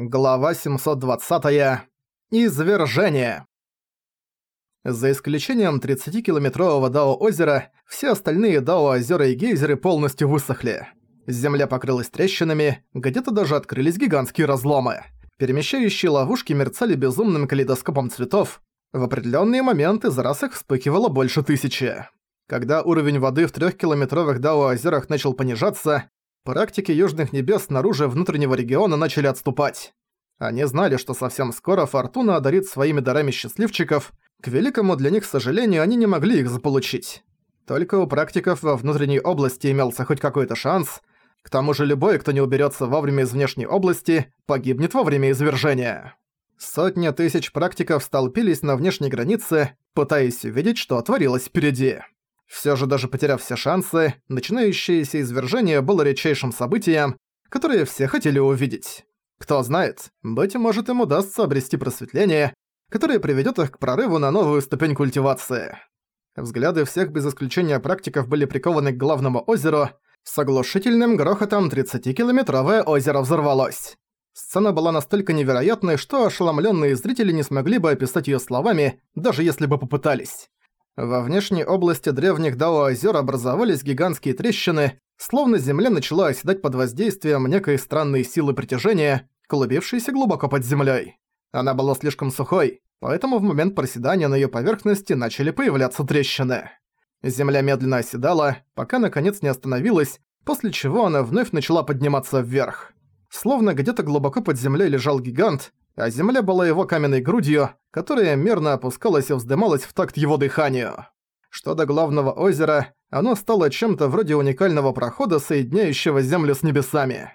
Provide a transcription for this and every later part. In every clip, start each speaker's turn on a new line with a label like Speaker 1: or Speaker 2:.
Speaker 1: Глава 720. Извержение. За исключением 30-километрового Дао-озера, все остальные Дао-озера и гейзеры полностью высохли. Земля покрылась трещинами, где-то даже открылись гигантские разломы. Перемещающие ловушки мерцали безумным калейдоскопом цветов. В определенные моменты за раз их вспыхивало больше тысячи. Когда уровень воды в трехкилометровых Дао-озерах начал понижаться, практики Южных Небес снаружи внутреннего региона начали отступать. Они знали, что совсем скоро Фортуна одарит своими дарами счастливчиков, к великому для них сожалению они не могли их заполучить. Только у практиков во внутренней области имелся хоть какой-то шанс, к тому же любой, кто не уберется вовремя из внешней области, погибнет во время извержения. Сотни тысяч практиков столпились на внешней границе, пытаясь увидеть, что творилось впереди. Все же даже потеряв все шансы, начинающееся извержение было редчайшим событием, которое все хотели увидеть. Кто знает, быть может им удастся обрести просветление, которое приведет их к прорыву на новую ступень культивации. Взгляды всех без исключения практиков были прикованы к главному озеру. С оглушительным грохотом 30-километровое озеро взорвалось. Сцена была настолько невероятной, что ошеломленные зрители не смогли бы описать ее словами, даже если бы попытались. Во внешней области древних Дао-озер образовались гигантские трещины, словно земля начала оседать под воздействием некой странной силы притяжения, клубившейся глубоко под землей. Она была слишком сухой, поэтому в момент проседания на ее поверхности начали появляться трещины. Земля медленно оседала, пока наконец не остановилась, после чего она вновь начала подниматься вверх. Словно где-то глубоко под землей лежал гигант, а земля была его каменной грудью, которая мерно опускалась и вздымалась в такт его дыханию. Что до главного озера, оно стало чем-то вроде уникального прохода, соединяющего землю с небесами.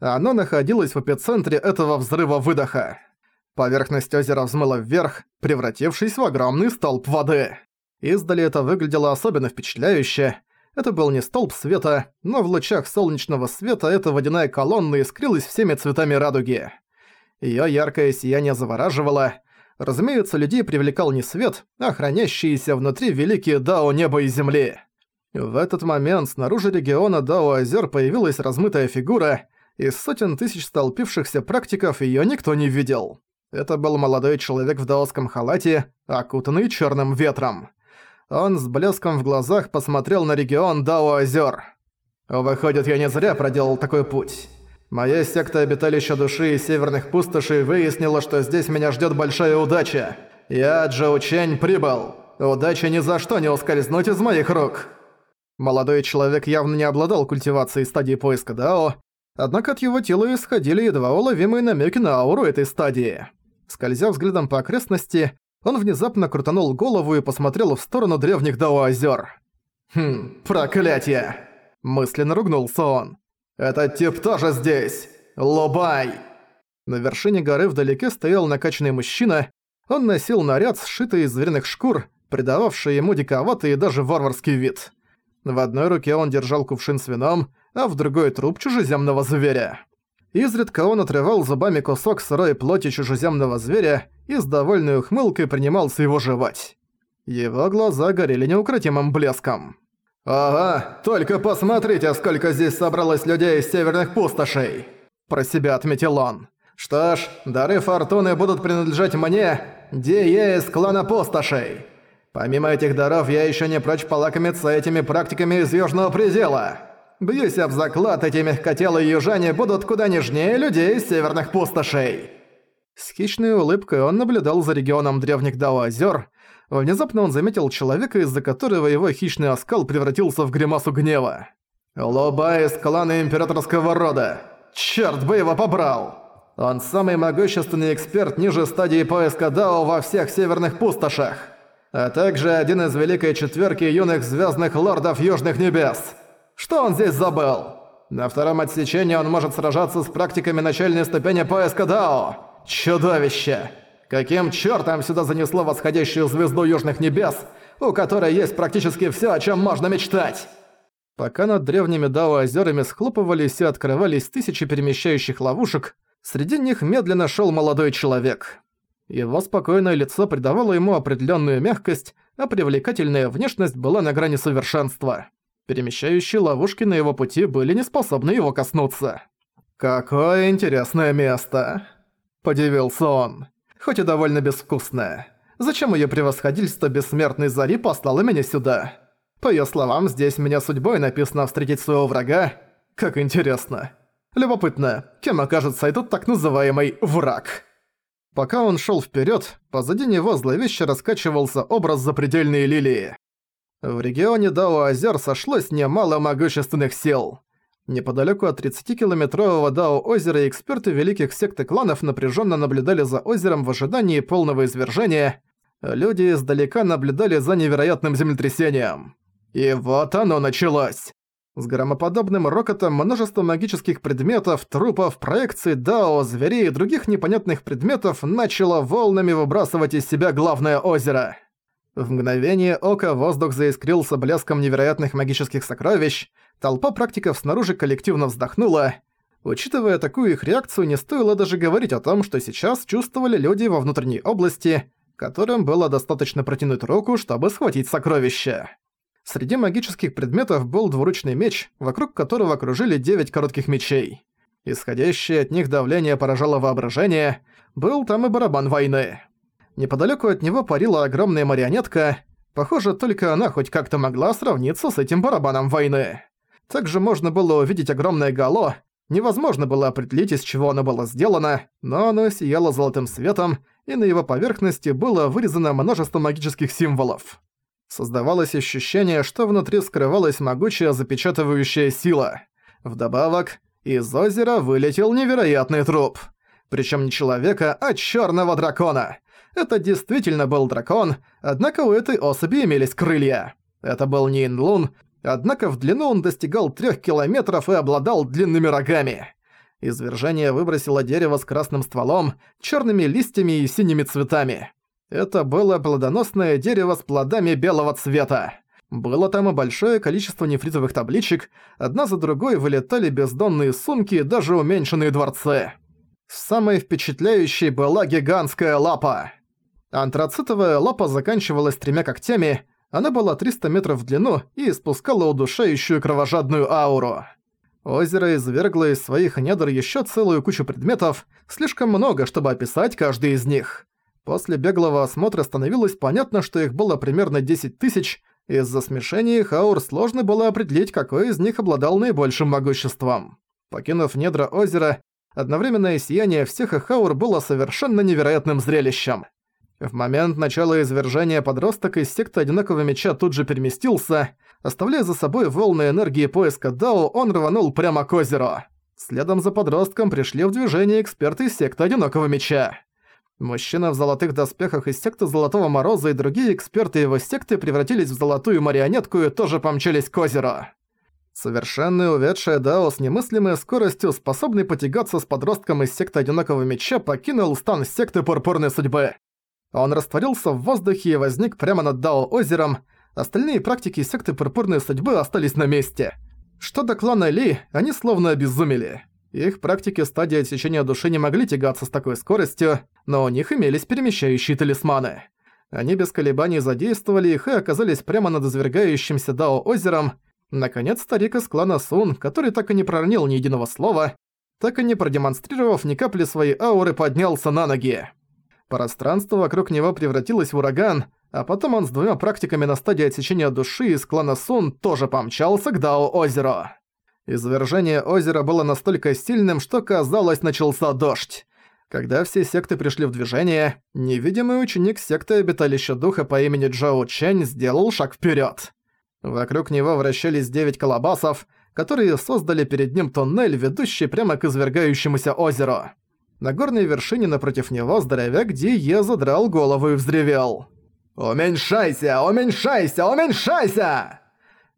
Speaker 1: Оно находилось в эпицентре этого взрыва-выдоха. Поверхность озера взмыла вверх, превратившись в огромный столб воды. Издали это выглядело особенно впечатляюще. Это был не столб света, но в лучах солнечного света эта водяная колонна искрилась всеми цветами радуги. Её яркое сияние завораживало. Разумеется, людей привлекал не свет, а хранящиеся внутри великие Дао неба и земли. В этот момент снаружи региона Дао-озер появилась размытая фигура, из сотен тысяч столпившихся практиков её никто не видел. Это был молодой человек в даосском халате, окутанный чёрным ветром. Он с блеском в глазах посмотрел на регион Дао-озер. «Выходит, я не зря проделал такой путь. Моя секта обиталища души и северных пустошей выяснила, что здесь меня ждет большая удача. Я, Джоу Чэнь, прибыл. Удача ни за что не ускользнуть из моих рук. Молодой человек явно не обладал культивацией стадии поиска Дао, однако от его тела исходили едва уловимые намеки на ауру этой стадии. Скользя взглядом по окрестности, он внезапно крутанул голову и посмотрел в сторону древних Дао-озер. «Хм, проклятие!» Мысленно ругнулся он. «Этот тип тоже здесь! Лобай!» На вершине горы вдалеке стоял накачанный мужчина. Он носил наряд, сшитый из звериных шкур, придававший ему диковатый и даже варварский вид. В одной руке он держал кувшин с вином, а в другой труп чужеземного зверя. Изредка он отрывал зубами кусок сырой плоти чужеземного зверя и с довольной ухмылкой принимался его жевать. Его глаза горели неукротимым блеском. «Ага, только посмотрите, сколько здесь собралось людей из северных пустошей!» Про себя отметил он. «Что ж, дары фортуны будут принадлежать мне, Дие из клана пустошей. Помимо этих даров, я еще не прочь полакомиться этими практиками из Южного Предела. Бьюсь об заклад, эти мягкотелые южане будут куда нежнее людей из северных пустошей». С хищной улыбкой он наблюдал за регионом древних Дао-озёр, Внезапно он заметил человека, из-за которого его хищный оскал превратился в гримасу гнева. «Лоба из клана императорского рода! Чёрт бы его побрал!» Он самый могущественный эксперт ниже стадии поиска Дао во всех северных пустошах, а также один из великой четверки юных звездных лордов Южных Небес. Что он здесь забыл? На втором отсечении он может сражаться с практиками начальной ступени поиска Дао. Чудовище! Каким чёртом сюда занесло восходящую звезду Южных Небес, у которой есть практически всё, о чём можно мечтать? Пока над древними Дао-озерами схлопывались и открывались тысячи перемещающих ловушек, среди них медленно шёл молодой человек. Его спокойное лицо придавало ему определённую мягкость, а привлекательная внешность была на грани совершенства. Перемещающие ловушки на его пути были не способны его коснуться. «Какое интересное место!» Подивился он. Хоть и довольно безвкусная. Зачем её превосходительство бессмертной Зари послало меня сюда? По её словам, здесь меня судьбой написано встретить своего врага. Как интересно. Любопытно, кем окажется этот так называемый «враг». Пока он шёл вперёд, позади него зловеще раскачивался образ запредельной лилии. В регионе Дао-Озер сошлось немало могущественных сил. Неподалёку от 30-километрового Дао-озера эксперты великих сект и кланов напряжённо наблюдали за озером в ожидании полного извержения. Люди издалека наблюдали за невероятным землетрясением. И вот оно началось. С громоподобным рокотом множество магических предметов, трупов, проекций дао, зверей и других непонятных предметов начало волнами выбрасывать из себя главное озеро. В мгновение ока воздух заискрился блеском невероятных магических сокровищ, толпа практиков снаружи коллективно вздохнула. Учитывая такую их реакцию, не стоило даже говорить о том, что сейчас чувствовали люди во внутренней области, которым было достаточно протянуть руку, чтобы схватить сокровища. Среди магических предметов был двуручный меч, вокруг которого окружили девять коротких мечей. Исходящее от них давление поражало воображение, был там и барабан войны. Неподалёку от него парила огромная марионетка, похоже, только она хоть как-то могла сравниться с этим барабаном войны. Также можно было увидеть огромное гало, невозможно было определить, из чего оно было сделано, но оно сияло золотым светом, и на его поверхности было вырезано множество магических символов. Создавалось ощущение, что внутри скрывалась могучая запечатывающая сила. Вдобавок, из озера вылетел невероятный труп. Причем не человека, а черного дракона. Это действительно был дракон, однако у этой особи имелись крылья. Это был не Инлун, однако в длину он достигал трех километров и обладал длинными рогами. Извержение выбросило дерево с красным стволом, черными листьями и синими цветами. Это было плодоносное дерево с плодами белого цвета. Было там и большое количество нефритовых табличек, одна за другой вылетали бездонные сумки и даже уменьшенные дворцы. Самой впечатляющей была гигантская лапа. Антрацитовая лапа заканчивалась тремя когтями, она была 300 метров в длину и испускала удушающую кровожадную ауру. Озеро извергло из своих недр еще целую кучу предметов, слишком много, чтобы описать каждый из них. После беглого осмотра становилось понятно, что их было примерно 10 тысяч, из-за смешения их аур сложно было определить, какой из них обладал наибольшим могуществом. Покинув недра озера, одновременное сияние всех их аур было совершенно невероятным зрелищем. В момент начала извержения подросток из секты Одинокого Меча тут же переместился, оставляя за собой волны энергии поиска Дао, он рванул прямо к озеру. Следом за подростком пришли в движение эксперты из секты Одинокого Меча. Мужчина в золотых доспехах из секты Золотого Мороза и другие эксперты его секты превратились в золотую марионетку и тоже помчались к озеру. Совершенная увядшая Дао с немыслимой скоростью, способный потягаться с подростком из секты Одинокого Меча, покинул стан секты Пурпурной Судьбы. Он растворился в воздухе и возник прямо над Дао озером, остальные практики секты Пурпурной Судьбы остались на месте. Что до клана Ли, они словно обезумели. Их практики стадии отсечения души не могли тягаться с такой скоростью, но у них имелись перемещающие талисманы. Они без колебаний задействовали их и оказались прямо над извергающимся Дао озером. Наконец, старик из клана Сун, который так и не проронил ни единого слова, так и не продемонстрировав ни капли своей ауры, поднялся на ноги. Пространство вокруг него превратилось в ураган, а потом он с двумя практиками на стадии отсечения души из клана Сун тоже помчался к Дао-озеру. Извержение озера было настолько сильным, что, казалось, начался дождь. Когда все секты пришли в движение, невидимый ученик секты Обиталища Духа по имени Джоу Чэнь сделал шаг вперед. Вокруг него вращались девять колобасов, которые создали перед ним туннель, ведущий прямо к извергающемуся озеру. На горной вершине напротив него здоровяк Ди задрал голову и взревел. «Уменьшайся! Уменьшайся! Уменьшайся!»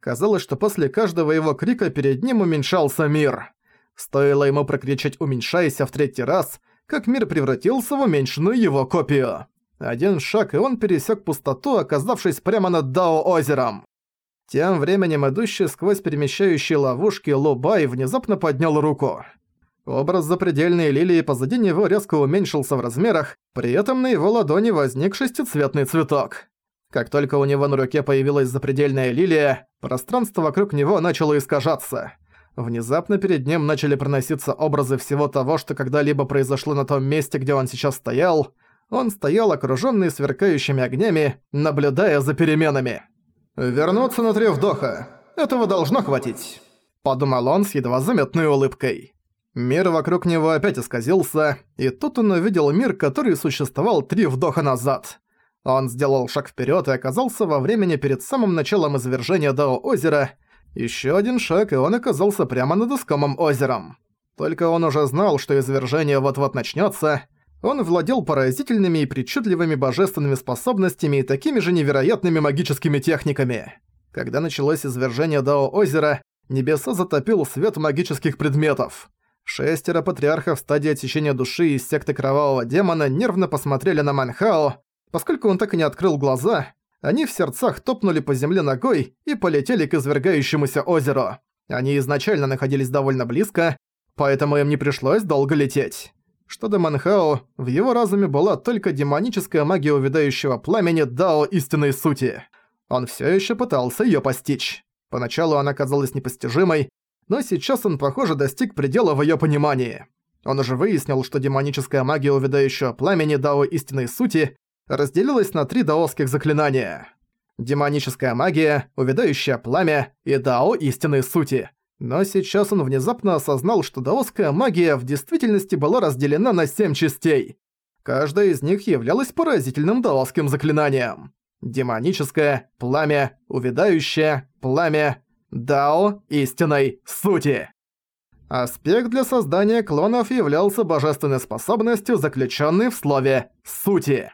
Speaker 1: Казалось, что после каждого его крика перед ним уменьшался мир. Стоило ему прокричать «уменьшайся» в третий раз, как мир превратился в уменьшенную его копию. Один шаг, и он пересек пустоту, оказавшись прямо над Дао-озером. Тем временем идущий сквозь перемещающие ловушки Лубай внезапно поднял руку. Образ запредельной лилии позади него резко уменьшился в размерах, при этом на его ладони возник шестицветный цветок. Как только у него на руке появилась запредельная лилия, пространство вокруг него начало искажаться. внезапно перед ним начали проноситься образы всего того, что когда-либо произошло на том месте, где он сейчас стоял. Он стоял окружённый сверкающими огнями, наблюдая за переменами. «Вернуться на три вдоха. Этого должно хватить», — подумал он с едва заметной улыбкой. Мир вокруг него опять исказился, и тут он увидел мир, который существовал три вдоха назад. Он сделал шаг вперед и оказался во времени перед самым началом извержения Дао озера. Еще один шаг, и он оказался прямо над искомым озером. Только он уже знал, что извержение вот-вот начнется. Он владел поразительными и причудливыми божественными способностями и такими же невероятными магическими техниками. Когда началось извержение Дао озера, небеса затопил свет магических предметов. Шестеро патриархов стадии очищения души из секты Кровавого Демона нервно посмотрели на Манхао. Поскольку он так и не открыл глаза, они в сердцах топнули по земле ногой и полетели к извергающемуся озеру. Они изначально находились довольно близко, поэтому им не пришлось долго лететь. Что до Манхао, в его разуме была только демоническая магия увядающего пламени Дао истинной сути. Он всё ещё пытался её постичь. Поначалу она казалась непостижимой, но сейчас он, похоже, достиг предела в её понимании. Он уже выяснил, что демоническая магия увядающего пламени Дао истинной сути разделилась на три даосских заклинания. Демоническая магия, увядающее пламя и дао истинной сути. Но сейчас он внезапно осознал, что даосская магия в действительности была разделена на семь частей. Каждая из них являлась поразительным даосским заклинанием. Демоническое, пламя, увядающее, пламя, дао истинной сути. Аспект для создания клонов являлся божественной способностью, заключенной в слове «сути».